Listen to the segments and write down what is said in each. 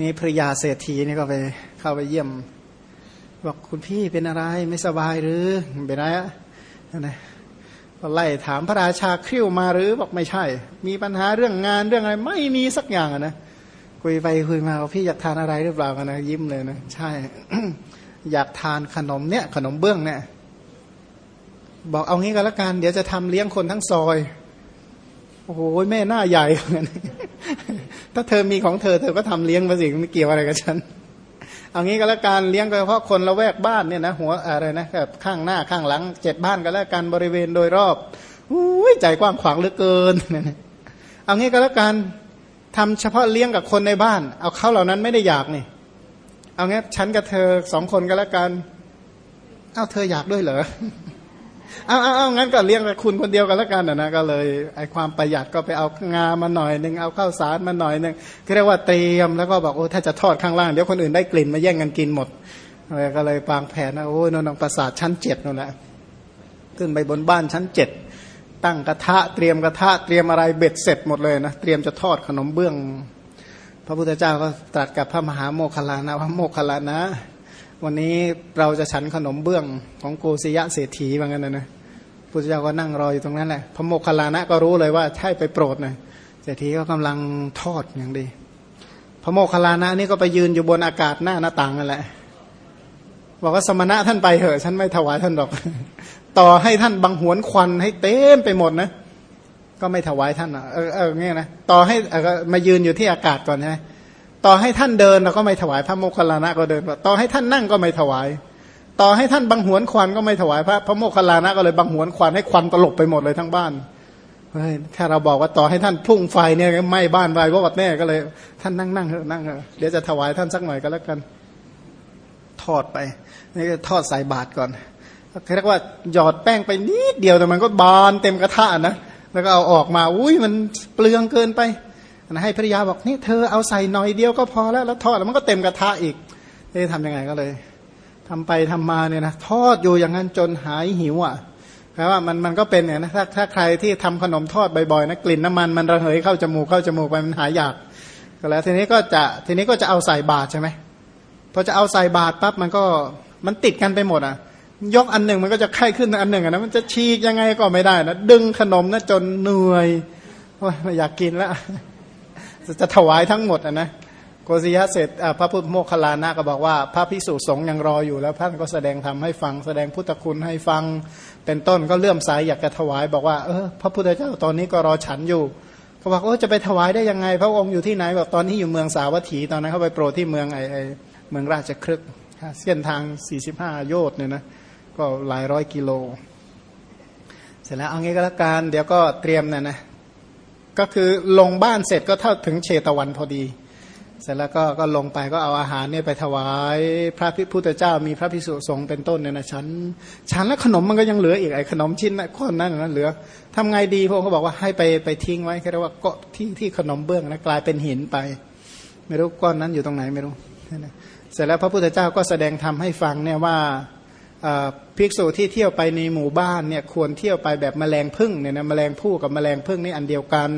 นี่ภรยาเศรษฐีนี่ก็ไปเข้าไปเยี่ยมบอกคุณพี่เป็นอะไรไม่สบายหรือเป็นไรอะนะก็ไล่ถามพระราชาคริ้วมาหรือบอกไม่ใช่ มีปัญหาเรื่องงานเรื่องอะไร ไม่มีสักอย่างนะคุยไปคุยมาพี่อยากทานอะไรหรือเปล่ากันนะยิ้มเลยนะใช่ อยากทานขนมเนี่ย ขนมเบื้องเนี่ยบอกเอางี้ก็แล้วกันเดี๋ยวจะทำเลี้ยงคนทั้งซอย โอ้โหแม่หน้าใหญ่ ถ้าเธอมีของเธอเธอก็ทำเลี้ยงมาสิไม่เกี่ยวอะไรกับฉันเอางี้ก็แล้วกันเลี้ยงเฉพาะคนละแวกบ้านเนี่ยนะหัวอะไรนะแบบข้างหน้าข้างหลังเจ็ดบ้านก็แล้วกันบริเวณโดยรอบอุ้ยใจกว้างขวางเหลือเกินเอางี้ก็แล้วกันทำเฉพาะเลี้ยงกับคนในบ้าน เอาเขาเหล่านั้นไม่ได้อยากนี่เอางี้ฉันกับเธอสองคนก็แล้วกัน เอาเธออยากด้วยเหรอ เอาเอาเอางั้นก็เลี้ยงแต่คุณคนเดียวกันแล้วกันนะก็เลยไอความประหยัดก็ไปเอางามาหน่อยหนึ่งเอาข้าวสารมาหน่อยหนึ่งเรียกว่าเตรียมแล้วก็บอกโอ้ถ้าจะทอดข้างล่างเดี๋ยวคนอื่นได้กลิ่นมาแย่งกันกินหมดก็เลยปางแผนนะโอ้ยนนองประสาทชั้นเจ็ดนั่นแหละขึ้นไปบนบ้านชั้นเจ็ดตั้งกระทะเตรียมกระทะเตรียมอะไรเบ็ดเสร็จหมดเลยนะเตรียมจะทอดขนมเบื้อง พระพุทธเจ้าก็ตรัสกับพระมหาโมคคลานะว่าโมคคลานะ วันนี้เราจะฉันขนมเบื้องของโกศยะเศรษฐีว่างั้นนะนะพุทธเจ้าก็นั่งรออยู่ตรงนั้นแหละพระโมคคัลลานะก็รู้เลยว่าใช่ไปโปรดหน่อยเศรษฐีก็กำลังทอดอย่างดี พระโมคคัลลานะนี่ก็ไปยืนอยู่บนอากาศหน้าหน้าต่างนั่นแหละบอกว่าสมณะท่านไปเถอะ ฉันไม่ถวายท่านหรอก ต่อให้ท่านบังหวนควันให้เต็มไปหมดนะ ก็ไม่ถวายท่านเออเออเงี้ยนะต่อให้มายืนอยู่ที่อากาศก่อนใช่ไหม ต่อให้ท่านเดินเราก็ไม่ถวายพระโมคคัลลานะก็เดิน ต่อให้ท่านนั่งก็ไม่ถวาย ต่อให้ท่านบังหวนควันก็ไม่ถวายพระพระโมคคัลลานะก็เลยบังหวนควันให้ควันตลบไปหมดเลยทั้งบ้านเฮ้ยถ้าเราบอกว่าต่อให้ท่านพุ่งไฟเนี่ยไหม้บ้านไปวอดแน่ก็เลย ท่านนั่งนั่งเถอะนั่งเถอะเดี๋ยวจะถวายท่านสักหน่อยก็แล้วกัน ทอดไปนี่ก็ทอดใส่บาตรก่อนเรียกว่าหยอดแป้งไปนิดเดียวแต่มันก็บานเต็มกระทะนะแล้วก็เอาออกมา อุ้ยมันเปลืองเกินไป ให้ภริยาบอกนี่เธอเอาใส่หน่อยเดียวก็พอแล้วแล้วทอดแล้วมันก็เต็มกระทะอีกเอ๊ะทำยังไงก็เลยทำไปทำมาเนี่ยนะทอดอยู่อย่างนั้นจนหายหิวอะแปลว่ามันมันก็เป็นเนี่ยนะถ้าถ้าใครที่ทำขนมทอดบ่อยๆนะกลิ่นน้ำมันมันระเหยเข้าจมูกเข้าจมูกไปมันหายอยากก็แล้วทีนี้ก็จะทีนี้ก็จะเอาใส่บาตรใช่ไหมพอจะเอาใส่บาตรปั๊บมันก็มันติดกันไปหมดอะ ยกอันหนึ่งมันก็จะไข้ขึ้นอันหนึ่งนะมันจะฉีกยังไงก็ไม่ได้นะดึงขนมนะจนเหนื่อยว่าไม่อยากกินแล้ว จะถวายทั้งหมดอะนะโกศยะเสร็จพระพุทธโมคคลานะก็บอกว่า พระพิสุสงฆ์ยังรออยู่แล้วท่านก็แสดงทำให้ฟัง แสดงพุทธคุณให้ฟัง เป็นต้นก็เลื่อมสายอยากจะถวายบอกว่าเออพระพุทธเจ้าตอนนี้ก็รอฉันอยู่เขาบอกเออจะไปถวายได้ยังไง พระองค์อยู่ที่ไหนบอกตอนที่อยู่เมืองสาวัตถีตอนนั้นเขาไปโปรดที่เมืองไอไอเมืองราชครึกเส้นทาง 45 โยชน์เนี่ยนะก็หลายร้อยกิโล เสร็จแล้วเอางี้ก็แล้วกันเดี๋ยวก็เตรียมนะนะ ก็คือลงบ้านเสร็จก็เท่าถึงเชตวันพอดี เสร็จแล้วก็ก็ลงไปก็เอาอาหารเนี่ยไปถวายพระพิพุทธเจ้ามีพระพิสุสงฆ์เป็นต้นเนี่ยนะฉันฉันแล้วขนมมันก็ยังเหลืออีกไอ้ขนมชิ้นนั้นก้อนนั้นนะเหลือทำไงดีพระองค์ก็บอกว่าให้ไปไปทิ้งไว้แค่ว่าก็ที่ที่ขนมเบื้องนะกลายเป็นหินไป ไม่รู้ก้อนนั้นอยู่ตรงไหนไม่รู้เสร็จแล้วพระพุทธเจ้าก็แสดงธรรมให้ฟังเนี่ยว่า ภิกษุที่เที่ยวไปในหมู่บ้านเนี่ยควรเที่ยวไปแบบแมลงพึ่งเนี่ยนะแมลงผู้กับแมลงพึ่งนี่อันเดียวกัน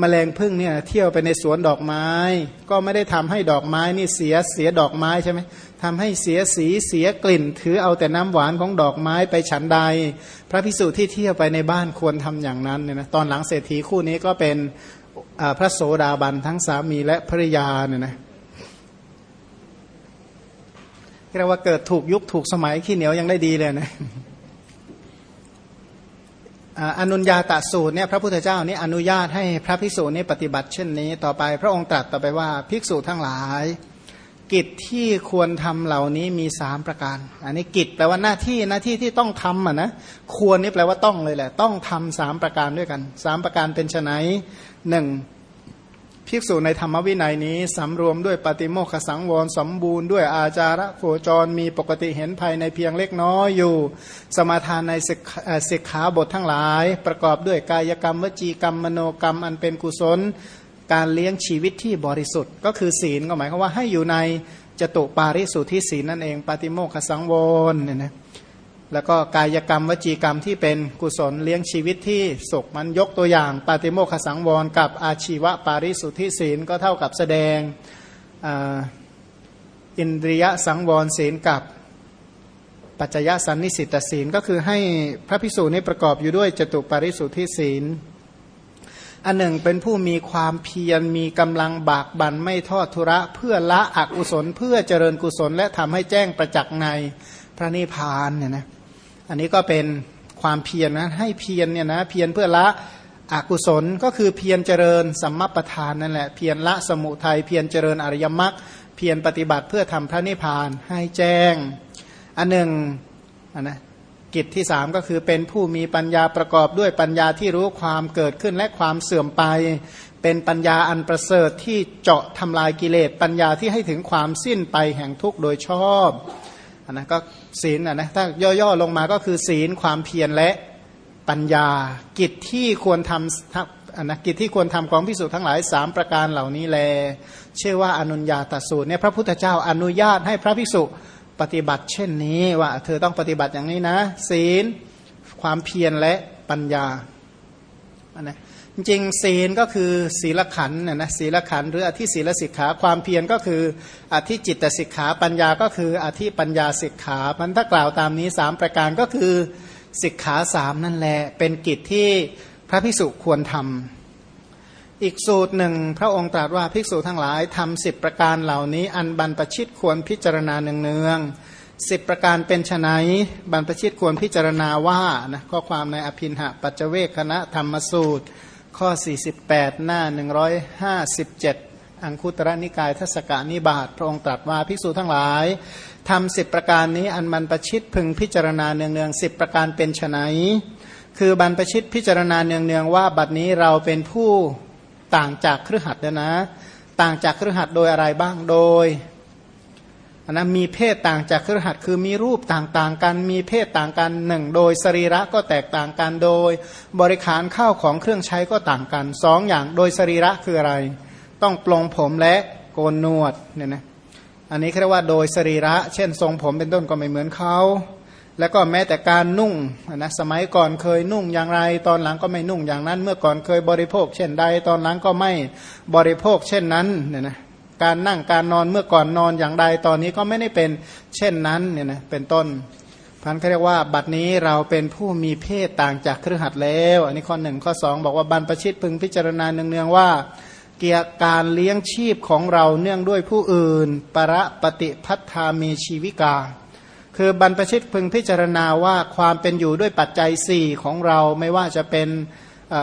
แมลงพึ่งเนี่ยเที่ยวไปในสวนดอกไม้ ก็ไม่ได้ทำให้ดอกไม้นี่เสียเสียดอกไม้ใช่ไหมทำให้เสียสีเสียกลิ่น ถือเอาแต่น้ำหวานของดอกไม้ไปฉันใด พระพิสุที่เที่ยวไปในบ้านควรทำอย่างนั้นเนี่ยนะตอนหลังเศรษฐีคู่นี้ก็เป็นพระโสดาบันทั้งสามีและภริยาเนี่ยนะ เรียกว่าเกิดถูกยุคถูกสมัยขี้เหนียวยังได้ดีเลยนะอนุญญาตสูตรเนี่ยพระพุทธเจ้านี่อนุญาตให้พระภิกษุนี่ปฏิบัติเช่นนี้ ต่อไปพระองค์ตรัสต่อไปว่าภิกษุทั้งหลาย กิจที่ควรทำเหล่านี้มีสามประการ อันนี้กิจแปลว่าหน้าที่หน้าที่ที่ต้องทำอะนะควรนี่แปลว่าต้องเลยแหละ ต้องทำสามประการด้วยกันสามประการเป็นไนหนึ่ง ภิกษุในธรรมวินัยนี้สำรวมด้วยปฏิโมขสังวรสมบูรณ์ด้วยอาจาระโคจรมีปกติเห็นภายในเพียงเล็กน้อยอยู่ สมาทานในสิกขาบททั้งหลาย ประกอบด้วยกายกรรมวจีกรรมมโนกรรมอันเป็นกุศล การเลี้ยงชีวิตที่บริสุทธิ์ ก็คือศีลก็หมายความว่าให้อยู่ในจตุปาริสุทธิศีลนั่นเองปฏิโมขสังวรเนี่ยนะ แล้วก็กายกรรมวจีกรรมที่เป็นกุศลเลี้ยงชีวิตที่สุขมันยกตัวอย่างปาติโมขสังวรกับอาชีวะปาริสุทธิศีลก็เท่ากับแสดงอินทรียสังวรศีลกับปัจจยสันนิสิตศีลก็คือให้พระพิสูจน์นี้ประกอบอยู่ด้วยจตุปาริสุทธิศีล อันหนึ่งเป็นผู้มีความเพียรมีกำลังบากบันไม่ทอดทุระ เพื่อละอกุศล เพื่อเจริญกุศลและทำให้แจ้งประจักษ์ในพระนิพพานเนี่ยนะ อันนี้ก็เป็นความเพียรนะให้เพียรเนี่ยนะเพียรเพื่อละอกุศลก็คือเพียรเจริญสัมมาประธานนั่นแหละเพียรละสมุทัยเพียรเจริญอริยมรรคเพียรปฏิบัติเพื่อทำพระนิพพานให้แจ้ง อันหนึ่งนนะกิจที่สามก็คือเป็นผู้มีปัญญาประกอบด้วยปัญญาที่รู้ความเกิดขึ้นและความเสื่อมไป เป็นปัญญาอันประเสริฐที่เจาะทำลายกิเลสปัญญาที่ให้ถึงความสิ้นไปแห่งทุกข์โดยชอบ นนะก็ศีลนะถ้าย่อๆลงมาก็คือศีลความเพียรและปัญญา กิจที่ควรทำอนนะกิจที่ควรทำของพิสูจน์ทั้งหลายสามประการเหล่านี้แล เชื่อว่าอนุญญาตสูตรเนี่ยพระพุทธเจ้าอนุญาตให้พระพิสุปฏิบัติ เช่นนี้ว่าเธอต้องปฏิบัติอย่างนี้นะ ศีลความเพียรและปัญญาอันนะ จริงศีลก็คือศีลขันนะนะศีลขันหรืออธิศีลสิกขาความเพียรก็คืออธิจิตสิกขาปัญญาก็คืออธิปัญญาสิกขาพันถ้ากล่าวตามนี้สามประการก็คือสิกขาสามนั่นแหละเป็นกิจที่พระพิสุควรทำอีกสูตรหนึ่งพระองค์ตรัสว่าภิกษุทั้งหลายทำสิบประการเหล่านี้ อันบรรพชิตควรพิจารณาเนืองๆสิบประการเป็นไนบรรพชิตควรพิจารณาว่านะข้อความในอภินหะปัจเวกคณะธรรมสูตร ข้อ 48 หน้า 157 อังคุตระนิกายทศกานิบาตพระองค์ตรัสว่าภิกษุทั้งหลายทำสิบประการนี้อันบรรพชิตพึงพิจารณาเนืองๆสิบประการเป็นไนคือบรรพชิตพิจารณาเนืองๆว่าบัดนี้เราเป็นผู้ต่างจากเครือขัดเนี่ยนะ ต่างจากเครือขัดโดยอะไรบ้างโดย นนะมีเพศต่างจากเครือขัดคือมีรูปต่างๆกัน มีเพศต่างกันหนึ่งโดยสรีระก็แตกต่างกันโดย บริขารข้าวของเครื่องใช้ก็ต่างกันสองอย่างโดยสรีระคืออะไร ต้องปลงผมและโกนหนวดเนี่ยนะอันนี้เรียกว่าโดยสรีระ เช่น ทรงผมเป็นต้นก็ไม่เหมือนเขาแล้วก็แม้แต่การนุ่งนะสมัยก่อนเคยนุ่งอย่างไร ตอนหลังก็ไม่นุ่งอย่างนั้น เมื่อก่อนเคยบริโภค เช่นใด ตอนหลังก็ไม่บริโภคเช่นนั้นเนี่ยนะ การนั่งการนอนเมื่อก่อนนอนอย่างใดตอนนี้ก็ไม่ได้เป็นเช่นนั้นเนี่ยนะเป็นต้นพันเขาเรียกว่าบัดนี้เราเป็นผู้มีเพศต่างจากเครือขัดแล้ว อันนี้ข้อหนึ่งข้อสองบอกว่าบรรพชิตพึงพิจารณาเนืองๆว่า เกี่ยการเลี้ยงชีพของเราเนื่องด้วยผู้อื่น ประปฏิพัฒามีชีวิกา คือบรรพชิตพึงพิจารณาว่าความเป็นอยู่ด้วยปัจจัยสี่ของเราไม่ว่าจะเป็น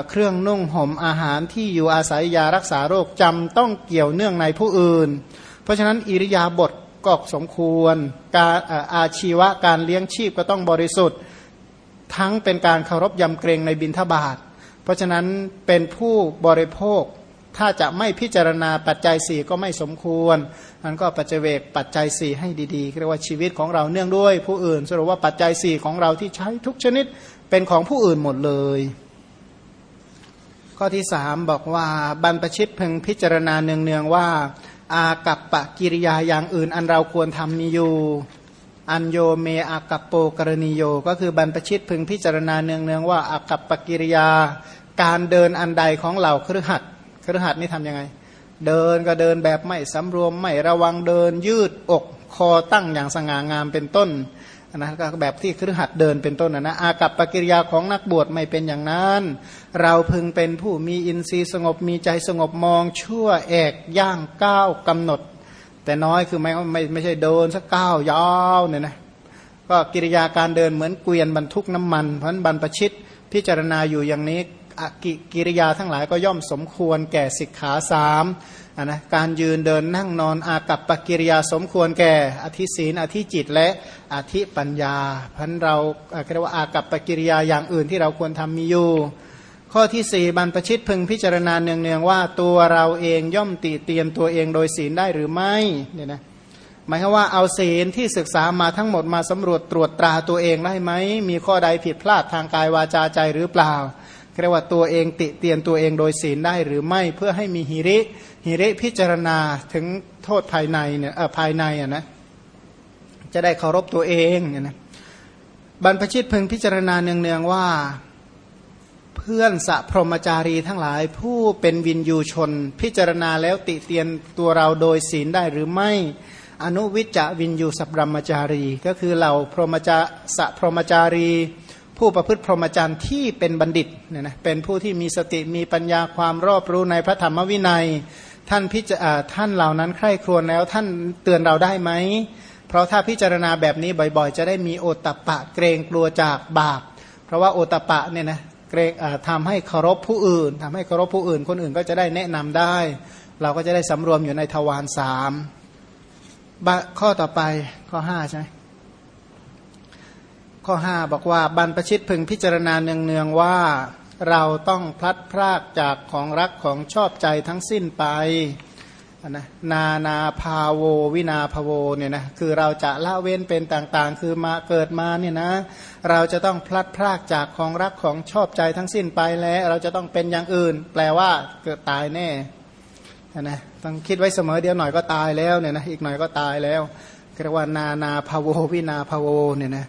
เครื่องนุ่งห่มอาหารที่อยู่อาศัยยารักษาโรคจำต้องเกี่ยวเนื่องในผู้อื่น เพราะฉะนั้นอิริยาบถก็สมควร การอาชีวะการเลี้ยงชีพก็ต้องบริสุทธิ์ ทั้งเป็นการเคารพยำเกรงในบิณฑบาตเพราะฉะนั้นเป็นผู้บริโภคถ้าจะไม่พิจารณาปัจจัยสี่ก็ไม่สมควรมันก็ปัจเจเวกปัจจัยสี่ให้ดีๆเรียกว่าชีวิตของเราเนื่องด้วยผู้อื่นสรุปว่าปัจจัยสี่ของเราที่ใช้ทุกชนิดเป็นของผู้อื่นหมดเลย ข้อที่สามบอกว่าบรรพชิตพึงพิจารณาเนืองๆว่า อากับปะกิริยาอย่างอื่นอันเราควรทำมีอยู่อันโยเมอากับโปกรณีโย ก็คือบรรพชิตพึงพิจารณาเนืองๆว่าอากับปะกิริยา การเดินอันใดของเหล่าครือขัดครือขัดนี่ทำยังไง เดินก็เดินแบบไม่สำรวมไม่ระวังเดินยืดอกคอตั้งอย่างสง่างามเป็นต้น นะก็แบบที่ครือหัดเดินเป็นต้นนะนะอากับปกิริยาของนักบวชไม่เป็นอย่างนั้น เราพึงเป็นผู้มีอินทรีย์สงบมีใจสงบมองชั่วแอกย่างก้าวกำหนด แต่น้อยคือไม่ไม่ไม่ใช่เดินสักก้าวยาวเนี่ยนะก็กิริยาการเดินเหมือนเกวียนบรรทุกน้ำมันเพราะบรรพชิตพิจารณาอยู่อย่างนี้กิริยาทั้งหลายก็ย่อมสมควรแก่สิกขาสาม นะการยืนเดินนั่งนอนอากับปกิริยาสมควรแก่อธิศีนอธิจิตและอธิปัญญาพันเราเรียกว่าอากับปกิริยาอย่างอื่นที่เราควรทำมีอยู่ ข้อที่สี่บรรพชิตพึงพิจารณาเนืองๆว่าตัวเราเองย่อมติเตียนตัวเองโดยศีลได้หรือไม่เนี่ยนะหมายความว่าเอาศีลที่ศึกษามาทั้งหมดมาสำรวจตรวจตราตัวเองได้ไหมมีข้อใดผิดพลาดทางกายวาจาใจหรือเปล่า เรียกว่าตัวเองติเตียนตัวเองโดยศีลได้หรือไม่เพื่อให้มีหิริหิริพิจารณาถึงโทษภายในเนี่ยภายในอะนะจะได้เคารพตัวเองเนี่ยนะบรรพชิตพึงพิจารณาเนืองๆว่าเพื่อนสัพรหมจารีทั้งหลายผู้เป็นวินยูชน พิจารณาแล้วติเตียนตัวเราโดยศีลได้หรือไม่ อนุวิจจะวินยูสัพรมจารี ก็คือเหล่าพรหมจาสัพรหมจารี ผู้ประพฤติพรหมจรรย์ที่เป็นบัณฑิตเนี่ยนะเป็นผู้ที่มีสติมีปัญญาความรอบรู้ในพระธรรมวินัย ท่านพิจท่านเหล่านั้นใคร่ครวญแล้วท่านเตือนเราได้ไหม เพราะถ้าพิจารณาแบบนี้บ่อยๆ จะได้มีโอตตะปะเกรงกลัวจากบาป เพราะว่าโอตตะปะเนี่ยนะเกรงทำให้เคารพผู้อื่นทำให้เคารพผู้อื่น คนอื่นก็จะได้แนะนำได้ เราก็จะได้สำรวมอยู่ในทวารสามข้อต่อไปข้อห้าใช่ไหม ข้อห้าบอกว่าบรรพชิตพึงพิจารณาเนืองๆว่าเราต้องพลัดพรากจากของรักของชอบใจทั้งสิ้นไปนะนานาพาโววินาพโวเนี่ยนะคือเราจะละเว้นเป็นต่างๆ คือมาเกิดมาเนี่ยนะเราจะต้องพลัดพรากจากของรักของชอบใจทั้งสิ้นไปแล้ว เราจะต้องเป็นอย่างอื่น แปลว่าเกิดตายแน่นะต้องคิดไว้เสมอเดียวหน่อยก็ตายแล้วเนี่ยนะอีกหน่อยก็ตายแล้วเรียกว่านานาพโววินาพโวเนี่ยนะ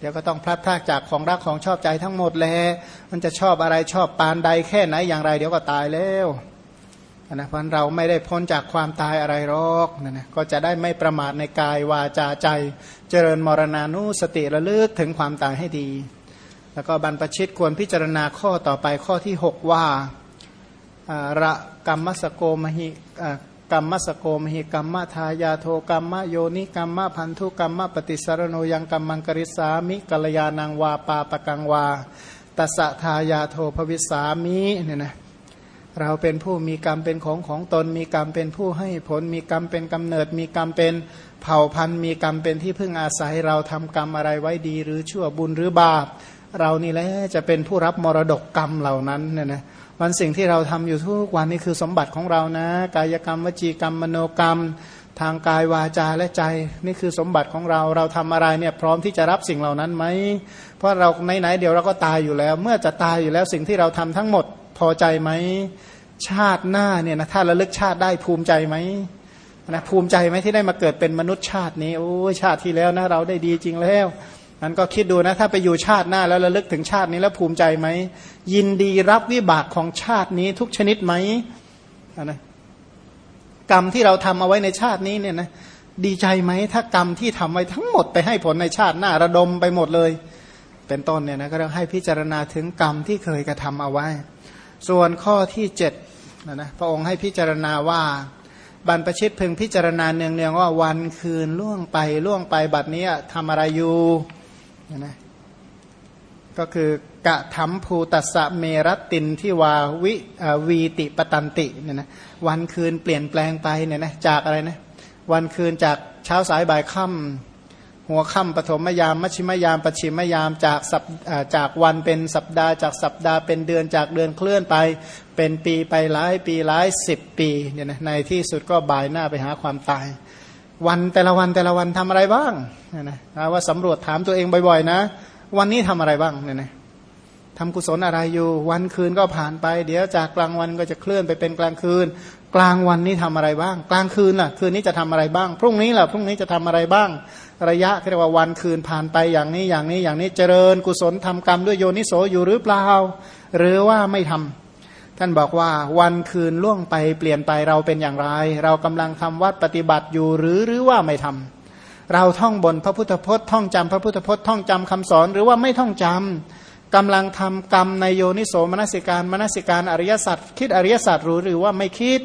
เดี๋ยวก็ต้องพลัดพรากจากของรักของชอบใจทั้งหมดแล้วมันจะชอบอะไรชอบปานใดแค่ไหนอย่างไร เดี๋ยวก็ตายแล้วนะเพราะเราไม่ได้พ้นจากความตายอะไรหรอกนะนะก็จะได้ไม่ประมาทในกายวาจาใจ เจริญมรณานุสติระลึกถึงความตายให้ดี แล้วก็บรรพชิตควรพิจารณาข้อต่อไปข้อที่ 6 ว่าระกรรมสโกมหิ กรรมสโกมหิกรรมทายาโทกรรมโยนิกรรมพันธุกรรมปฏิสารโนยังกรรมังกริสามิกัลยานังวาปาปกังวาตัสทายาโทภวิสามิเนี่ยนะเราเป็นผู้มีกรรมเป็นของของตนมีกรรมเป็นผู้ให้ผลมีกรรมเป็นกำเนิด มีกรรมเป็นเผ่าพันธุ์ มีกรรมเป็นที่พึ่งอาศัยเราทำกรรมอะไรไว้ดี หรือชั่วบุญหรือบาป เรานี่แหละจะเป็นผู้รับมรดกกรรมเหล่านั้นเนี่ยนะ วันสิ่งที่เราทำอยู่ทุกวันนี้คือสมบัติของเรานะ กายกรรมวจีกรรมมโนกรรม ทางกายวาจาและใจ นี่คือสมบัติของเราเราทำอะไรเนี่ยพร้อมที่จะรับสิ่งเหล่านั้นไหมเพราะเราไหนๆเดี๋ยวเราก็ตายอยู่แล้ว เมื่อจะตายอยู่แล้วสิ่งที่เราทำทั้งหมดพอใจไหมชาติหน้าเนี่ยนะถ้าระลึกชาติได้ภูมิใจไหมนะภูมิใจไหมที่ได้มาเกิดเป็นมนุษย์ชาตินี้โอ้ชาติที่แล้วนะเราได้ดีจริงแล้ว นั้นก็คิดดูนะถ้าไปอยู่ชาติหน้าแล้วระลึกถึงชาตินี้แล้วภูมิใจไหม ยินดีรับวิบากของชาตินี้ทุกชนิดไหมนะกรรมที่เราทำเอาไว้ในชาตินี้เนี่ยนะดีใจไหมถ้ากรรมที่ทำไว้ทั้งหมดไปให้ผลในชาติหน้าระดมไปหมดเลย เป็นต้นเนี่ยนะก็ต้องให้พิจารณาถึงกรรมที่เคยกระทำเอาไว้ ส่วนข้อที่เจ็ดนะนะพระองค์ให้พิจารณาว่าบรรพชิตพึงพิจารณาเนืองๆว่าวันคืนล่วงไปล่วงไปบัดนี้ทำอะไรอยู่ นะก็คือกะถมภูตัสเมรตินที่วาวิวีติปตันติเนี่ยนะวันคืนเปลี่ยนแปลงไปเนี่ยนะจากอะไรนะวันคืนจากเช้าสายบ่ายค่ำหัวค่ำปฐมยามมัชิมยามปชิมยามจากสัปจากวันเป็นสัปดาห์จากสัปดาห์เป็นเดือนจากเดือนเคลื่อนไป เป็นปีไปหลายปีหลายสิบปีเนี่ยนะในที่สุดก็บ่ายหน้าไปหาความตาย วันแต่ละวันแต่ละวันทำอะไรบ้างเนี่ยนะว่าสำรวจถามตัวเองบ่อยๆนะ วันนี้ทำอะไรบ้างเนี่ยนะทำกุศลอะไรอยู่ วันคืนก็ผ่านไป เดี๋ยวจากกลางวันก็จะเคลื่อนไปเป็นกลางคืน กลางวันนี้ทำอะไรบ้าง กลางคืนล่ะ คืนนี้จะทำอะไรบ้าง พรุ่งนี้ล่ะพรุ่งนี้จะทำอะไรบ้าง ระยะเรียกว่าวันคืนผ่านไปอย่างนี้อย่างนี้อย่างนี้เจริญกุศลทำกรรมด้วยโยนิโสอยู่หรือเปล่า หรือว่าไม่ทำ ท่านบอกว่าวันคืนล่วงไปเปลี่ยนไปเราเป็นอย่างไร เรากำลังทำวัดปฏิบัติอยู่หรือหรือว่าไม่ทำเราท่องบนพระพุทธพจน์ท่องจำพระพุทธพจน์ท่องจำคำสอนหรือว่าไม่ท่องจำกำลังทำกรรมในโยนิโสมนสิการมนสิการอริยสัจคิดอริยสัจรู้หรือว่าไม่คิด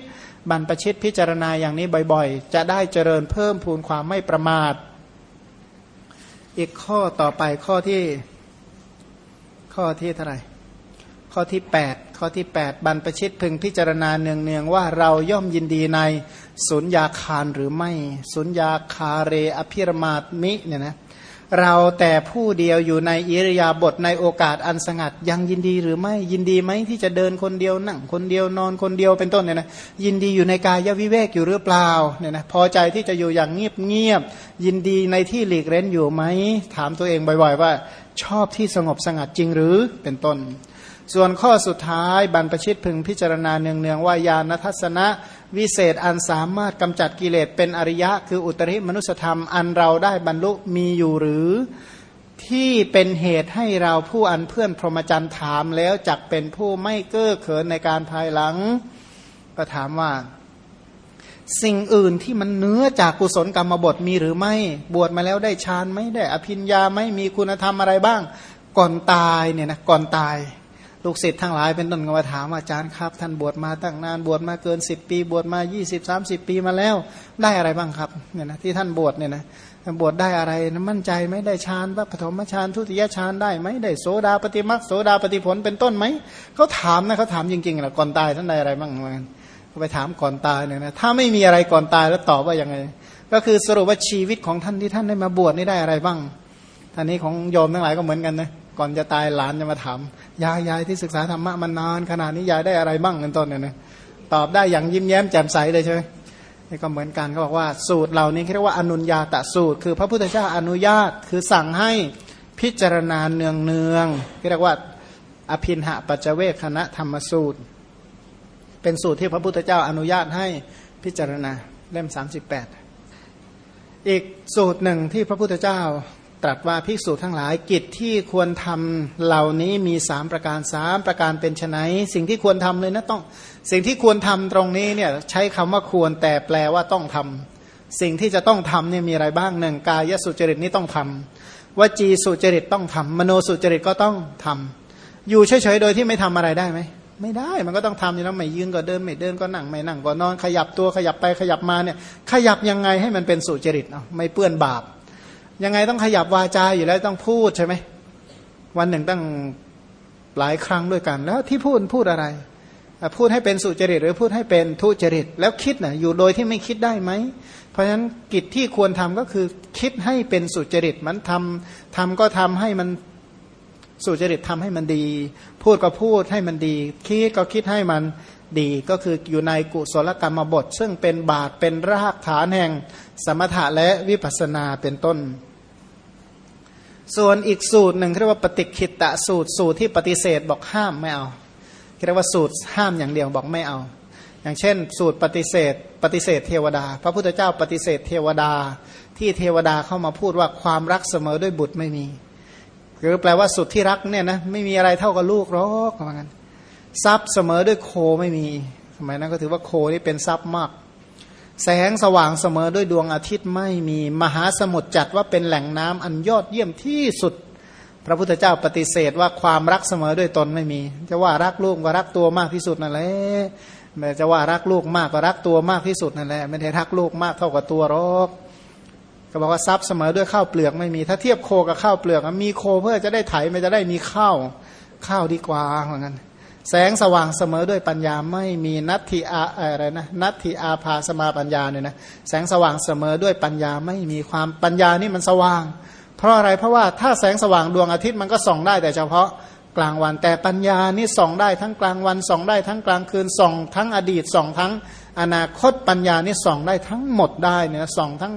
บรรพชิตพิจารณาอย่างนี้บ่อยๆ จะได้เจริญเพิ่มพูนความไม่ประมาท อีกข้อต่อไปข้อที่ ข้อที่เท่าไหร่ ข้อที่ 8 ข้อที่ 8 บรรพชิตพึงพิจารณาเนืองๆว่าเราย่อมยินดีในสุญญาคารหรือไม่ สุญญาคาเรอภิรมาตมิเนี่ยนะเราแต่ผู้เดียวอยู่ในอิริยาบถในโอกาสอันสงัด ยังยินดีหรือไม่ยินดีไหมที่จะเดินคนเดียวนั่งคนเดียวนอนคนเดียวเป็นต้นเนี่ยนะยินดีอยู่ในกายวิเวกอยู่หรือเปล่าเนี่ยนะพอใจที่จะอยู่อย่างเงียบเงียบยินดีในที่หลีกเร้นอยู่ไหมถามตัวเองบ่อย ๆ ว่า ชอบที่สงบสงัดจริงหรือเป็นต้น ส่วนข้อสุดท้ายบรรพชิตพึงพิจารณาเนืองๆว่าญาณทัศนะวิเศษอันสามารถกำจัดกิเลสเป็นอริยะ คืออุตริมนุสธรรมอันเราได้บรรลุมีอยู่หรือที่เป็นเหตุให้เราผู้อันเพื่อนพรหมจรรย์ถามแล้วจักเป็นผู้ไม่เก้อเขินในการภายหลัง ก็ถามว่า สิ่งอื่นที่มันเนื้อจากกุศลกรรมบทมีหรือไม่ บวชมาแล้วได้ฌานไหมได้อภิญญาไหมมีคุณธรรมอะไรบ้าง ก่อนตายเนี่ยนะก่อนตาย ลูกศิษย์ทั้งหลายเป็นต้นก็มาถามอาจารย์ครับ ท่านบวชมาตั้งนานบวชมาเกินสิบปีบวชมายี่สิบสามสิบปีมาแล้ว ได้อะไรบ้างครับเนี่ยนะที่ท่านบวชเนี่ยนะบวชได้อะไรนะมั่นใจไหมได้ฌานว่าปฐมฌานทุติยฌานได้ไหมได้โสดาปฏิมักโสดาปฏิผลเป็นต้นไหมเขาถามนะเขาถามจริงๆแหละก่อนตายท่านได้อะไรบ้างมันก็ไปถามก่อนตายเนี่ยนะถ้าไม่มีอะไรก่อนตายแล้วตอบว่ายังไง ก็คือสรุปว่าชีวิตของท่านที่ท่านได้มาบวชนี่ได้อะไรบ้างท่านนี้ของโยมทั้งหลายก็เหมือนกันนะ ก่อนจะตายหลานจะมาถามยายยายที่ศึกษาธรรมะมานานขนาดนี้ยายได้อะไรบ้างเป็นต้นเนี่ยนะตอบได้อย่างยิ้มแย้มแจ่มใสเลยใช่ไหมนี่ก็เหมือนกันเขาบอกว่าสูตรเหล่านี้เรียกว่าอนุญญาตสูตร คือพระพุทธเจ้าอนุญาตคือสั่งให้พิจารณาเนืองเนืองเรียกว่าอภินหะปัจเวคณะธรรมสูตร เป็นสูตรที่พระพุทธเจ้าอนุญาตให้พิจารณาเล่ม 38 อีกสูตรหนึ่งที่พระพุทธเจ้า ตรัสว่าภิกษุทั้งหลายกิจที่ควรทำเหล่านี้มีสามประการสามประการเป็นไนสิ่งที่ควรทำเลยนะต้อง สิ่งที่ควรทำตรงนี้เนี่ยใช้คำว่าควรแต่แปลว่าต้องทำสิ่งที่จะต้องทำเนี่ยมีอะไรบ้างหนึ่งกายสุจริตนี่ต้องทำวจีสุจริตต้องทำมโนสุจริตก็ต้องทำอยู่เฉยๆโดยที่ไม่ทำอะไรได้ไหมไม่ได้มันก็ต้องทำอยู่แล้วไม่ยืนก็เดินไม่เดินก็นั่งไม่นั่งก็นอน ขยับตัวขยับไปขยับมาเนี่ยขยับยังไงให้มันเป็นสุจริตเนาะไม่เปื้อนบาป ยังไงต้องขยับวาจาอยู่แล้วต้องพูดใช่ไหมวันหนึ่งตั้งหลายครั้งด้วยกัน แล้วที่พูดพูดอะไรพูดให้เป็นสุจริตหรือพูดให้เป็นทุจริต แล้วคิดนะ่ะอยู่โดยที่ไม่คิดได้ไหม เพราะฉะนั้นกิจที่ควรทำก็คือคิดให้เป็นสุจริตมันทำทำก็ทำให้มันสุจริตทำให้มันดี พูดก็พูดให้มันดี คิดก็คิดให้มันดีก็คืออยู่ในกุศลกรรมบท ซึ่งเป็นบาทเป็นรากฐานแห่ง สมถะและวิปัสนาเป็นต้น ส่วนอีกสูตรหนึ่งเรียกว่าปฏิคิตะสูตรสูตรที่ปฏิเสธบอกห้ามไม่เอาเรียกว่าสูตรห้ามอย่างเดียวบอกไม่เอา อย่างเช่น สูตรปฏิเสธ ปฏิเสธเทวดา พระพุทธเจ้าปฏิเสธเทวดาที่เทวดาเข้ามาพูดว่าความรักเสมอด้วยบุตรไม่มีคือแปลว่าสุดที่รักเนี่ยนะไม่มีอะไรเท่ากับลูกหรอกเหมือนกันทรัพย์เสมอด้วยโคไม่มีสมัยนั้นก็ถือว่าโคนี่เป็นทรัพย์มาก แสงสว่างเสมอด้วยดวงอาทิตย์ไม่มีมหาสมุทรจัดว่าเป็นแหล่งน้ำอันยอดเยี่ยมที่สุด พระพุทธเจ้าปฏิเสธว่าความรักเสมอด้วยตนไม่มี จะว่ารักลูกก็รักตัวมากที่สุดนั่นแหละจะว่ารักลูกมากก็รักตัวมากที่สุดนั่นแหละไม่ได้รักลูกมากเท่ากับตัวหรอกก็บอกว่าทรัพย์เสมอด้วยข้าวเปลือกไม่มี ถ้าเทียบโคกับข้าวเปลือกมีโคเพื่อจะได้ไถไม่จะได้มีข้าวข้าวดีกว่าเหมือนกัน แสงสว่างเสมอด้วยปัญญาไม่มีนัตถิอาอะไรนะนัตถิอาภาสมาปัญญาเนี่ยนะแสงสว่างเสมอด้วยปัญญาไม่มีความปัญญานี่มันสว่าง เพราะอะไรเพราะว่าถ้าแสงสว่างดวงอาทิตย์มันก็ส่องได้แต่เฉพาะกลางวัน แต่ปัญญานี่ส่องได้ทั้งกลางวันส่องได้ทั้งกลางคืนส่อง ทั้งอดีตส่องทั้งอนาคตปัญญานี่ส่องได้ทั้งหมดได้เนี่ยส่องทั้ง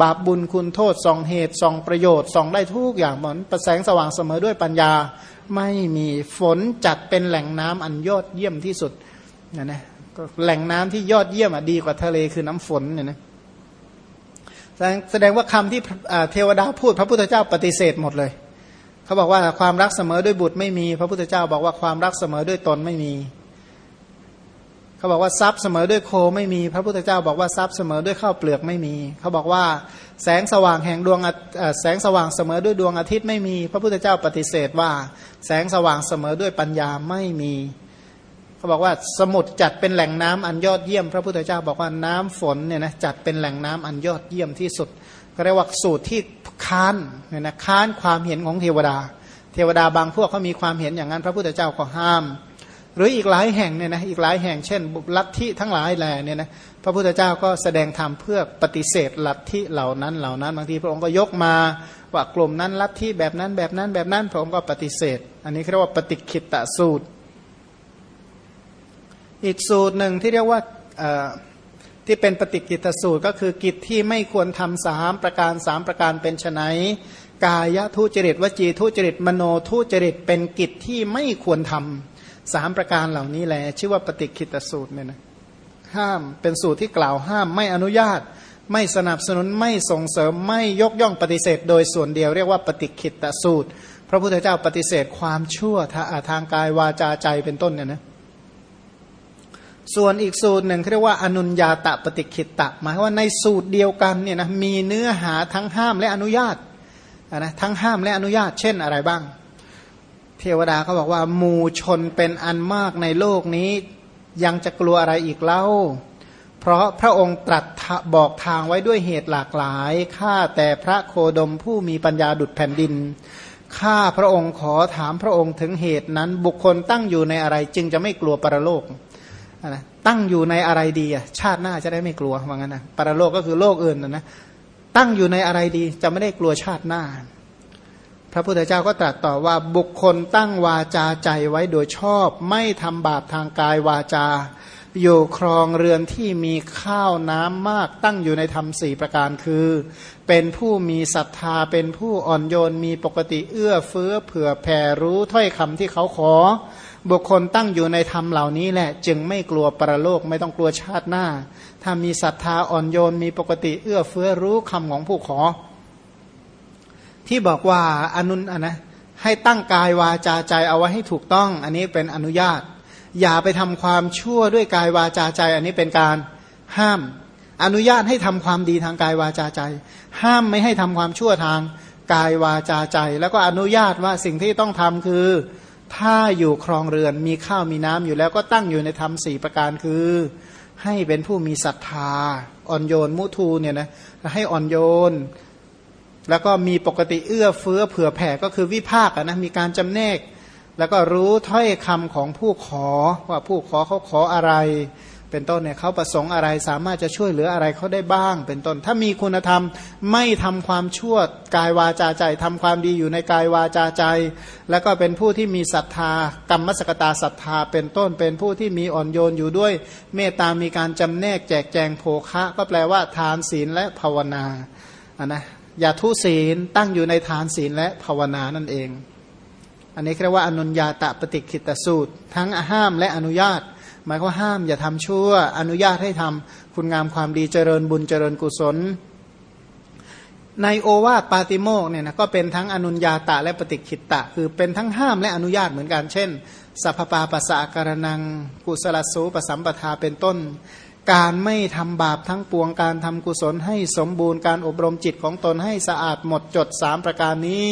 บาปบุญคุณโทษส่องเหตุส่องประโยชน์ส่องได้ทุกอย่างเหมือนแสงสว่างเสมอด้วยปัญญา ไม่มีฝนจัดเป็นแหล่งน้ำอันยอดเยี่ยมที่สุดนะนะก็แหล่งน้ำที่ยอดเยี่ยมอะดีกว่าทะเลคือน้ำฝนเนี่ยนะแสดงว่าคำที่เทวดาพูดพระพุทธเจ้าปฏิเสธหมดเลย เขาบอกว่าความรักเสมอด้วยบุตรไม่มี พระพุทธเจ้าบอกว่าความรักเสมอด้วยตนไม่มี เขาบอกว่าทรัพย์เสมอด้วยโคไม่มี พระพุทธเจ้าบอกว่าทรัพย์เสมอด้วยข้าวเปลือกไม่มี เขาบอกว่าแสงสว่างแห่งดวงแสงสว่างเสมอด้วยดวงอาทิตย์ไม่มี พระพุทธเจ้าปฏิเสธว่า แสงสว่างเสมอด้วยปัญญาไม่มี เขาบอกว่าสมุดจัดเป็นแหล่งน้ำอันยอดเยี่ยม พระพุทธเจ้าบอกว่าน้ำฝนเนี่ยนะจัดเป็นแหล่งน้ำอันยอดเยี่ยมที่สุดก็เรียกว่าสูตรที่ค้านเนี่ยนะค้านความเห็นของเทวดา เทวดาบางพวกเขามีความเห็นอย่างนั้น พระพุทธเจ้าก็ห้าม หรืออีกหลายแห่งเนี่ยนะอีกหลายแห่งเช่น ลัทธิทั้งหลายแหล่เนี่ยนะพระพุทธเจ้าก็แสดงธรรมเพื่อปฏิเสธลัทธิเหล่านั้นเหล่านั้น บางทีพระองค์ก็ยกมาว่ากลุ่มนั้นลัทธิแบบนั้นแบบนั้นแบบนั้นพระองค์ก็ปฏิเสธ อันนี้เรียกว่าปฏิคิตตสูตร อีกสูตรหนึ่งที่เรียกว่าที่เป็นปฏิกิตสูตรก็คือกิจที่ไม่ควรทำสามประการสามประการเป็นไฉนกายทุจริตวจีทุจริตมโนทุจริตเป็นกิจที่ไม่ควรทำ สามประการเหล่านี้แหละชื่อว่าปฏิคิตสูตรเนี่ยนะห้ามเป็นสูตรที่กล่าวห้ามไม่อนุญาต ไม่สนับสนุนไม่ส่งเสริมไม่ยกย่องปฏิเสธ โดยส่วนเดียวเรียกว่าปฏิคิตสูตร พระพุทธเจ้าปฏิเสธความชั่วทางกายวาจาใจเป็นต้นเนี่ยนะส่วนอีกสูตรหนึ่งเรียกว่าอนุญญาตปฏิคิตตะหมายว่าในสูตรเดียวกันเนี่ยนะมีเนื้อหาทั้งห้ามและอนุญาตนะทั้งห้ามและอนุญาต เช่นอะไรบ้าง เทวดาเขาบอกว่าหมู่ชนเป็นอันมากในโลกนี้ ยังจะกลัวอะไรอีกเล่า เพราะพระองค์ตรัสบอกทางไว้ด้วยเหตุหลากหลายข้าแต่พระโคดมผู้มีปัญญาดุดแผ่นดินข้าพระองค์ขอถามพระองค์ถึงเหตุนั้น บุคคลตั้งอยู่ในอะไร จึงจะไม่กลัวปรโลกนะตั้งอยู่ในอะไรดีอะชาติหน้าจะได้ไม่กลัวว่างั้นนะปรโลกก็คือโลกอื่นนะนะตั้งอยู่ในอะไรดีจะไม่ได้กลัวชาติหน้า ระพุทธเจ้าก็ตรัสต่อว่าบุคคลตั้งวาจาใจไว้โดยชอบ ไม่ทำบาปทางกายวาจา อยู่ครองเรือนที่มีข้าวน้ำมากตั้งอยู่ในธรรมสี่ประการคือ เป็นผู้มีศรัทธาเป็นผู้อ่อนโยนมีปกติเอื้อเฟื้อเผื่อแผ่รู้ถ้อยคำที่เขาขอ บุคคลตั้งอยู่ในธรรมเหล่านี้แหละ จึงไม่กลัวปรโลกไม่ต้องกลัวชาติหน้า ถ้ามีศรัทธาอ่อนโยนมีปกติเอื้อเฟื้อรู้คำของผู้ขอ ที่บอกว่าอนุนนะให้ตั้งกายวาจาใจเอาไว้ให้ถูกต้อง อันนี้เป็นอนุญาต อย่าไปทำความชั่วด้วยกายวาจาใจ อันนี้เป็นการห้าม อนุญาตให้ทำความดีทางกายวาจาใจ ห้ามไม่ให้ทำความชั่วทางกายวาจาใจ แล้วก็อนุญาตว่าสิ่งที่ต้องทำคือ ถ้าอยู่ครองเรือนมีข้าวมีน้ำอยู่แล้วก็ตั้งอยู่ในธรรมสี่ประการคือ ให้เป็นผู้มีศรัทธาอ่อนโยนมุทูเนี่ยนะให้อ่อนโยน แล้วก็มีปกติเอื้อเฟื้อเผื่อแผ่ก็คือวิภาคนะมีการจำแนก แล้วก็รู้ถ้อยคำของผู้ขอว่าผู้ขอเขาขออะไร เป็นต้นเนี่ยเขาประสงค์อะไรสามารถจะช่วยเหลืออะไรเขาได้บ้าง เป็นต้น ถ้ามีคุณธรรมไม่ทำความชั่วกายวาจาใจทำความดีอยู่ในกายวาจาใจ แล้วก็เป็นผู้ที่มีศรัทธากรรมสกตาศรัทธา เป็นต้นเป็นผู้ที่มีอ่อนโยนอยู่ด้วย เมตตามีการจำแนกแจกแจงโภคะ ก็แปลว่าทานศีลและภาวนาอะนะ อย่าทุศีลตั้งอยู่ในทานศีลและภาวนานั่นเอง อันนี้เรียกว่าอนุญญาตปฏิกิตสูตร ทั้งห้ามและอนุญาต หมายว่าห้ามอย่าทำชั่ว อนุญาตให้ทำคุณงามความดีเจริญบุญเจริญกุศล ในโอวาทปาติโมกเนี่ยนะก็เป็นทั้งอนุญญาตะและปฏิคิตตะคือเป็นทั้งห้ามและอนุญาตเหมือนกัน เช่นสัพปาปัสสะการนัง กุศลสูปสัมปทาเป็นต้น การไม่ทำบาปทั้งปวงการทำกุศลให้สมบูรณ์การอบรมจิตของตนให้สะอาดหมดจดสามประการนี้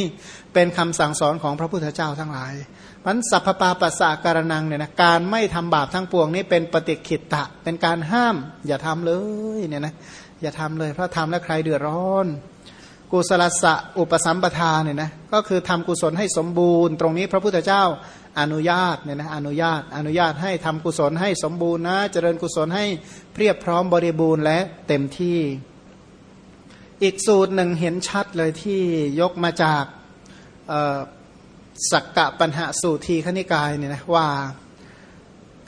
เป็นคำสั่งสอนของพระพุทธเจ้าทั้งหลายมันสัพพปาปัสสะการนังเนี่ยนะการไม่ทำบาปทั้งปวงนี้เป็นปฏิขิตตะ เป็นการห้าม อย่าทำเลยเนี่ยนะอย่าทำเลยเพราะทำแล้วใครเดือดร้อน กุศลสะอุปสัมปทาเนี่ยนะก็คือทำกุศลให้สมบูรณ์ ตรงนี้พระพุทธเจ้าอนุญาตเนี่ยนะอนุญาตอนุญาตให้ทำกุศลให้สมบูรณ์นะ เจริญกุศลให้ เพียบพร้อมบริบูรณ์และเต็มที่ อีกสูตรหนึ่งเห็นชัดเลยที่ยกมาจากสักกะปัญหาสูตรทีขณิกายเนี่ยนะว่า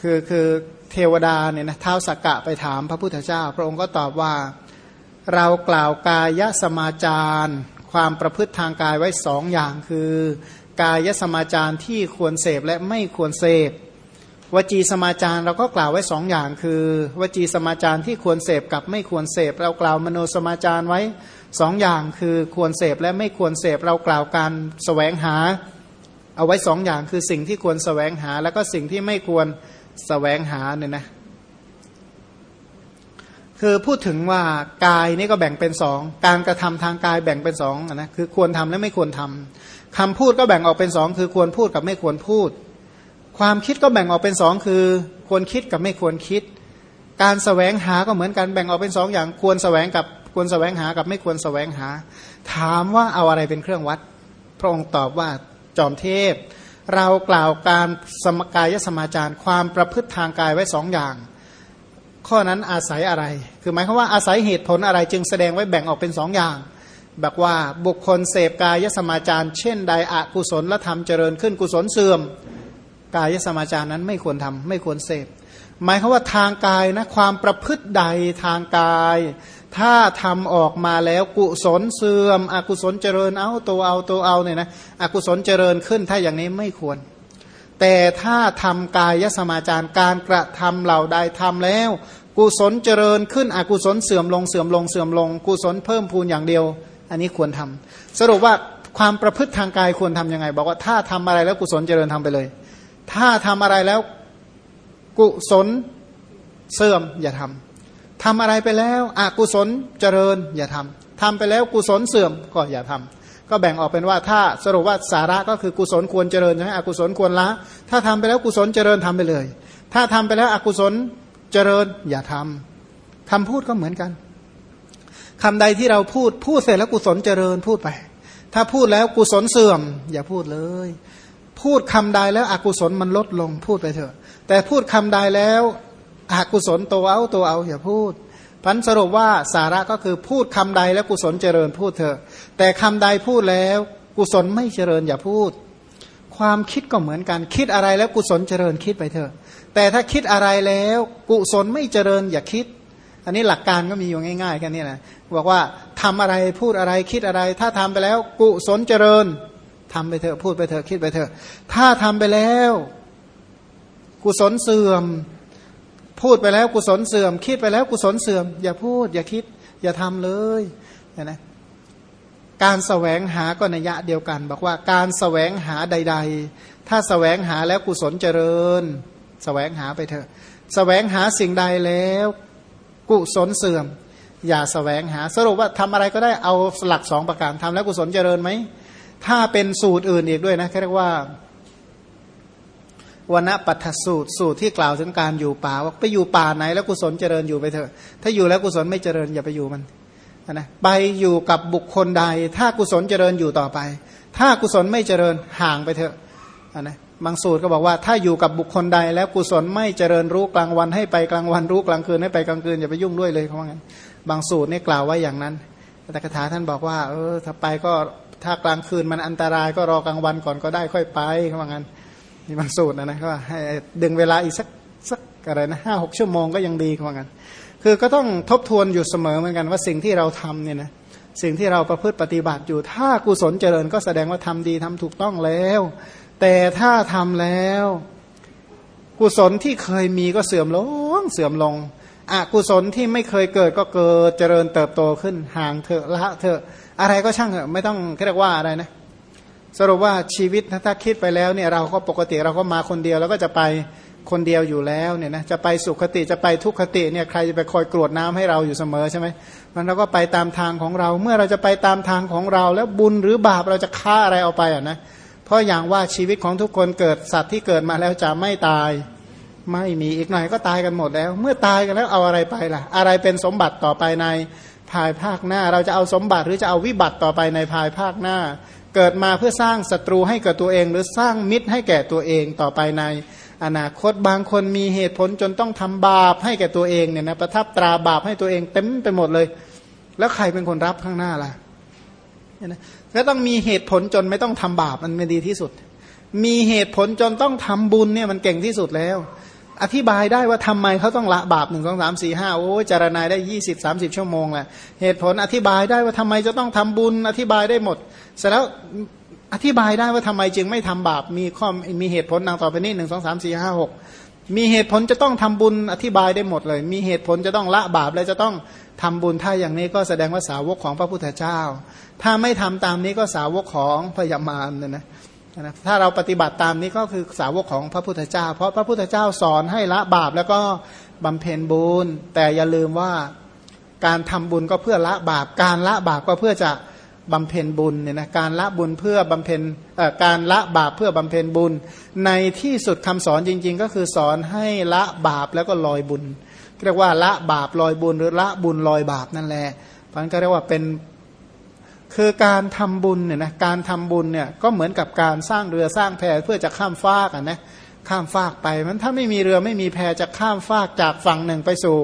คือคือเทวดาเนี่ยนะเท้าสักกะไปถามพระพุทธเจ้า พระองค์ก็ตอบว่าเรากล่าวกายสมาจารความประพฤติทางกายไว้สองอย่าง คือกายสมาจารที่ควรเสพและไม่ควรเสพ วจีสมาจารเราก็กล่าวไว้สองอย่างคือ วจีสมาจารที่ควรเสพกับไม่ควรเสพ เรากล่าวมโนสมาจารไว้สองอย่างคือควรเสพและไม่ควรเสพเรากล่าวการสแสวงหา เอาไว้สองอย่างคือสิ่งที่ควรสแสวงหา แล้วก็สิ่งที่ไม่ควรสแสวงหาเนี่ยนะคือพูดถึงว่ากายนี่ก็แบ่งเป็นสองการกระทำทางกายแบ่งเป็นสองนะคือควรทำและไม่ควรทำคำพูดก็แบ่งออกเป็นสองคือควรพูดกับไม่ควรพูด ความคิดก็แบ่งออกเป็นสองคือ ควรคิดกับไม่ควรคิด การสแสวงหาก็เหมือนกันแบ่งออกเป็นสองอย่างควรสแสวงกับควรสแสวงหากับไม่ควรสแสวงหา ถามว่าเอาอะไรเป็นเครื่องวัด พระองค์ตอบว่าจอมเทพ เรากล่าวการสมกายสมาจารความประพฤติทางกายไว้สองอย่าง ข้อนั้นอาศัยอะไร คือหมายความว่าอาศัยเหตุผลอะไรจึงแสดงไว้แบ่งออกเป็นสองอย่างแบบว่าบุคคลเสพกายสมาจารเช่นใดอกุศลและธรรมเจริญขึ้นกุศลเสื่อม กายสมาจารนั้นไม่ควรทำไม่ควรเสพหมายควาว่าทางกายนะความประพฤติใดทางกาย ถ้าทำออกมาแล้วกุศลเสื่อม อกุศลเจริญเอาตัวเอาตัวเอาเนี่ยนะอกุศลเจริญขึ้นถ้าอย่างนี้ไม่ควร แต่ถ้าทำกายสมาจารการกระทำเหล่าใดทำแล้ว กุศลเจริญขึ้นอกุศลเสื่อมลงเสื่อมลงเสื่อมลง กุศลเพิ่มพูนอย่างเดียว อันนี้ควรทำสรุปว่าความประพฤติทางกายควรทํำยังไง บอกว่าถ้าทำอะไรแล้วกุศลเจริญทำไปเลย ถ้าทำอะไรแล้ว กุศลเสื่อม อย่าทำทำอะไรไปแล้วอกุศลเจริญ อย่าทำทำไปแล้วกุศลเสื่อมก็อย่าทำก็แบ่งออกเป็นว่าถ้าสรุปว่าสาระก็คือกุศลควรเจริญใช่ไหมอกุศลควรละ ถ้าทำไปแล้วกุศลเจริญทำไปเลย ถ้าทำไปแล้วอกุศลเจริญอย่าทำคำพูดก็เหมือนกันคำใดที่เราพูดพูดเสร็จแล้วกุศลเจริญพูดไป ถ้าพูดแล้วกุศลเสื่อม อย่าพูดเลย พูดคำใดแล้วอกุศลมันลดลงพูดไปเถอะ แต่พูดคำใดแล้วอกุศลโตเอาโตเอาอย่าพูดพันสรุปว่าสาระก็คือพูดคำใดแล้วกุศลเจริญพูดเถอะ แต่คำใดพูดแล้วกุศลไม่เจริญอย่าพูด ความคิดก็เหมือนกันคิดอะไรแล้วกุศลเจริญคิดไปเถอะ แต่ถ้าคิดอะไรแล้วกุศลไม่เจริญอย่าคิด อันนี้หลักการก็มีอยู่ง่ายๆกันนี่นะบอกว่าทำอะไรพูดอะไรคิดอะไร ถ้าทำไปแล้วกุศลเจริญ ทำไปเถอะพูดไปเถอะคิดไปเถอะ ถ้าทำไปแล้ว กุศลเสื่อม พูดไปแล้วกุศลเสื่อม คิดไปแล้วกุศลเสื่อม อย่าพูด อย่าคิด อย่าทำเลยนะการสแสวงหาก็นัยยะเดียวกัน บอกว่าการสแสวงหาใด ๆ ถ้าสแสวงหาแล้วกุศลเจริญแสวงหาไปเถอะแสวงหาสิ่งใดแล้ว กุศลเสื่อม อย่าแสวงหาสรุปว่าทำอะไรก็ได้เอาหลักสองประการทำแล้วกุศลเจริญไหม ถ้าเป็นสูตรอื่นอีกด้วยนะเรียกว่าวนปัตสูตรสูตรที่กล่าวถึงการอยู่ป่าว่าไปอยู่ป่าไหนแล้วกุศลเจริญอยู่ไปเถอะ ถ้าอยู่แล้วกุศลไม่เจริญอย่าไปอยู่มันนะไปอยู่กับบุคคลใด ถ้ากุศลเจริญอยู่ต่อไป ถ้ากุศลไม่เจริญห่างไปเถอะนะบางสูตรก็บอกว่าถ้าอยู่กับบุคคลใด แล้วกุศลไม่เจริญรู้กลางวันให้ไปกลางวันรู้กลางคืนให้ไปกลางคืนอย่าไปยุ่งด้วยเลยเขาว่างั้นบางสูตรนี่กล่าวไว้อย่างนั้นแต่คาถาท่านบอกว่า เออถ้าไปก็ ถ้ากลางคืนมันอันตรายก็รอกลางวันก่อนก็ได้ค่อยไปเขาว่างั้นนี่บางสูตรนะนะเขาว่าให้ดึงเวลาอีกสักสักอะไรนะห้าหกชั่วโมงก็ยังดีเขาว่างั้นคือก็ต้องทบทวนอยู่เสมอเหมือนกันว่าสิ่งที่เราทำเนี่ยนะสิ่งที่เราประพฤติปฏิบัติอยู่ ถ้ากุศลเจริญก็แสดงว่าทำดีทำถูกต้องแล้ว แต่ถ้าทำแล้ว กุศลที่เคยมีก็เสื่อมลงเสื่อมลงอกุศลที่ไม่เคยเกิดก็เกิดเจริญเติบโตขึ้นห่างเถอะละเถอะ อะไรก็ช่างเถอะไม่ต้องเรียกว่าอะไรนะสรุปว่าชีวิตถ้าคิดไปแล้วเนี่ยเราก็ปกติเราก็มาคนเดียวแล้วก็จะไปคนเดียวอยู่แล้วเนี่ยนะจะไปสุขคติจะไปทุกขติเนี่ยใครจะไปคอยกรวดน้ำให้เราอยู่เสมอใช่ไหมมันเราก็ไปตามทางของเรา เมื่อเราจะไปตามทางของเรา แล้วบุญหรือบาปเราจะฆ่าอะไรเอาไปอะนะเพราะอย่างว่าชีวิตของทุกคนเกิดสัตว์ที่เกิดมาแล้วจะไม่ตาย ไม่มีอีกหน่อยก็ตายกันหมดแล้ว เมื่อตายกันแล้วเอาอะไรไปล่ะ อะไรเป็นสมบัติต่อไปใน ภายภาคหน้า เราจะเอาสมบัติหรือจะเอาวิบัติต่อไปในภายภาคหน้า เกิดมาเพื่อสร้างศัตรูให้กับตัวเอง หรือสร้างมิตรให้แก่ตัวเองต่อไปใน อนาคตบางคนมีเหตุผลจนต้องทำบาปให้แก่ตัวเองเนี่ยนะประทับตราบาปให้ตัวเองเต็มไปหมดเลย แล้วใครเป็นคนรับข้างหน้าล่ะก็ต้องมีเหตุผลจนไม่ต้องทำบาปมันไม่ดีที่สุด มีเหตุผลจนต้องทำบุญเนี่ยมันเก่งที่สุดแล้ว อธิบายได้ว่าทำไมเขาต้องละบาปหนึ่งสองสามสี่ห้าโอ้จารณาได้ยี่สิบสามสิบชั่วโมงแหละเหตุผลอธิบายได้ว่าทำไมจะต้องทำบุญอธิบายได้หมด เสร็จแล้วอธิบายได้ว่าทำไมจึงไม่ทำบาปมีข้อมีเหตุผลดังต่อไปนี้หนึ่งสองสามสี่ห้าหกมีเหตุผลจะต้องทำบุญอธิบายได้หมดเลย มีเหตุผลจะต้องละบาปและจะต้องทำบุญถ้าอย่างนี้ก็แสดงว่าสาวกของพระพุทธเจ้า ถ้าไม่ทำตามนี้ก็สาวกของพยามารเนี่ยนะนะ ถ้าเราปฏิบัติตามนี้ก็คือสาวกของพระพุทธเจ้า เพราะพระพุทธเจ้าสอนให้ละบาปแล้วก็บำเพ็ญบุญ แต่อย่าลืมว่าการทำบุญก็เพื่อละบาป การละบาปก็เพื่อจะบำเพ็ญบุญเนี่ยนะการละบุญเพื่อบำเพ็ญการละบาปเพื่อบำเพ็ญบุญ ในที่สุดคำสอนจริง ๆ ก็คือสอนให้ละบาปแล้วก็ลอยบุญเรียกว่าละบาปลอยบุญหรือละบุญลอยบาปนั่นแหละมันก็เรียกว่าเป็น คือการทำบุญเนี่ยนะการทำบุญเนี่ยก็เหมือนกับการสร้างเรือสร้างแพเพื่อจะข้ามฟากอะนะข้ามฟากไปมันถ้าไม่มีเรือไม่มีแพจะข้ามฟากจากฝั่งหนึ่งไปสู่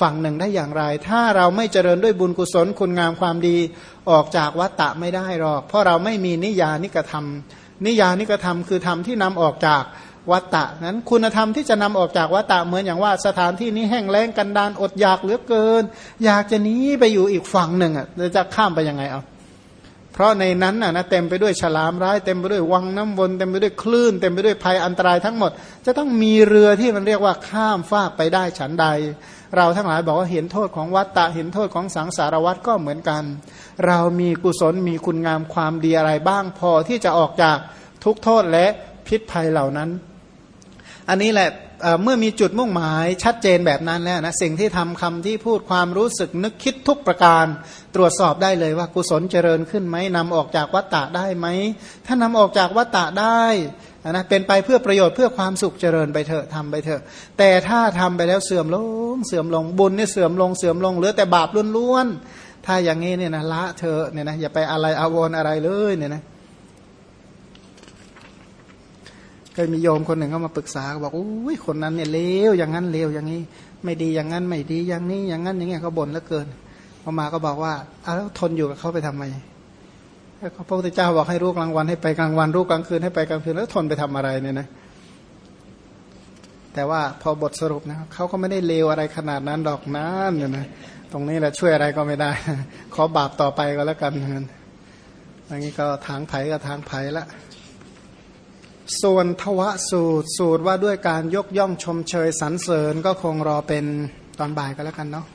ฝั่งหนึ่งได้อย่างไร ถ้าเราไม่เจริญด้วยบุญกุศลคุณงามความดีออกจากวัตตะไม่ได้หรอก เพราะเราไม่มีนิยานิกระทำนิยานิกระทำคือธรรมที่นำออกจากวัตตะนั้นคุณธรรมที่จะนำออกจากวัตตะเหมือนอย่างว่าสถานที่นี้แห้งแล้งกันดานอดอยากเหลือเกิน อยากจะหนีไปอยู่อีกฝั่งหนึ่งอะจะข้ามไปยังไงเอา เพราะในนั้นน่ะนะเต็มไปด้วยฉลามร้ายเต็มไปด้วยวังน้ำวนเต็มไปด้วยคลื่นเต็มไปด้วยภัยอันตรายทั้งหมด จะต้องมีเรือที่มันเรียกว่าข้ามฟากไปได้ฉันใด เราทั้งหลายบอกว่าเห็นโทษของวัตตะเห็นโทษของสังสารวัตก็เหมือนกัน เรามีกุศลมีคุณงามความดีอะไรบ้างพอที่จะออกจากทุกโทษและพิษภัยเหล่านั้น อันนี้แหละ เมื่อมีจุดมุ่งหมายชัดเจนแบบนั้นแล้วนะสิ่งที่ทำคำที่พูดความรู้สึกนึกคิดทุกประการ ตรวจสอบได้เลยว่ากุศลเจริญขึ้นไหมนำออกจากวัตตะได้ไหมถ้านำออกจากวัตตะได้นะเป็นไปเพื่อประโยชน์เพื่อความสุขเจริญไปเถอะทำไปเถอะ แต่ถ้าทำไปแล้วเสื่อมลงเสื่อมลงบุญเนี่ยเสื่อมลงเสื่อมลงเหลือแต่บาปล้วนๆถ้าอย่างนี้เนี่ยนะละเธอเนี่ยนะอย่าไปอะไรอาวรอะไรเลยเนี่ยนะเคยมีโยมคนหนึ่งเขามาปรึกษาบอกโอ้ยคนนั้นเนี่ยเลวอย่างนั้นเลวอย่างนี้ ไม่ดีอย่างนั้นไม่ดีอย่างนี้อย่างนั้นอย่างเงี้ยเขาบ่นแล้วเกินพอมาก็บอกว่าอ้วทนอยู่กับเขาไปทำไมพระพุทธเจ้าบอกให้รู้กลางวันให้ไปกลางวันรู้กลางคืนให้ไปกลางคืนแล้วทนไปทำอะไรเนี่ยนะแต่ว่าพอบทสรุปนะเขาก็ไม่ได้เลวอะไรขนาดนั้นดอกนั่นเนี่ยนะตรงนี้แหละช่วยอะไรก็ไม่ได้ ขอบาปต่อไปก็แล้วกันเงินอย่างนี้ก็ทางไผ่ก็ทางไผ่ละ ส่วนทวสูตรสูตรว่าด้วยการยกย่องชมเชยสรรเสริญก็คงรอเป็นตอนบ่ายก็แล้วกันเนาะ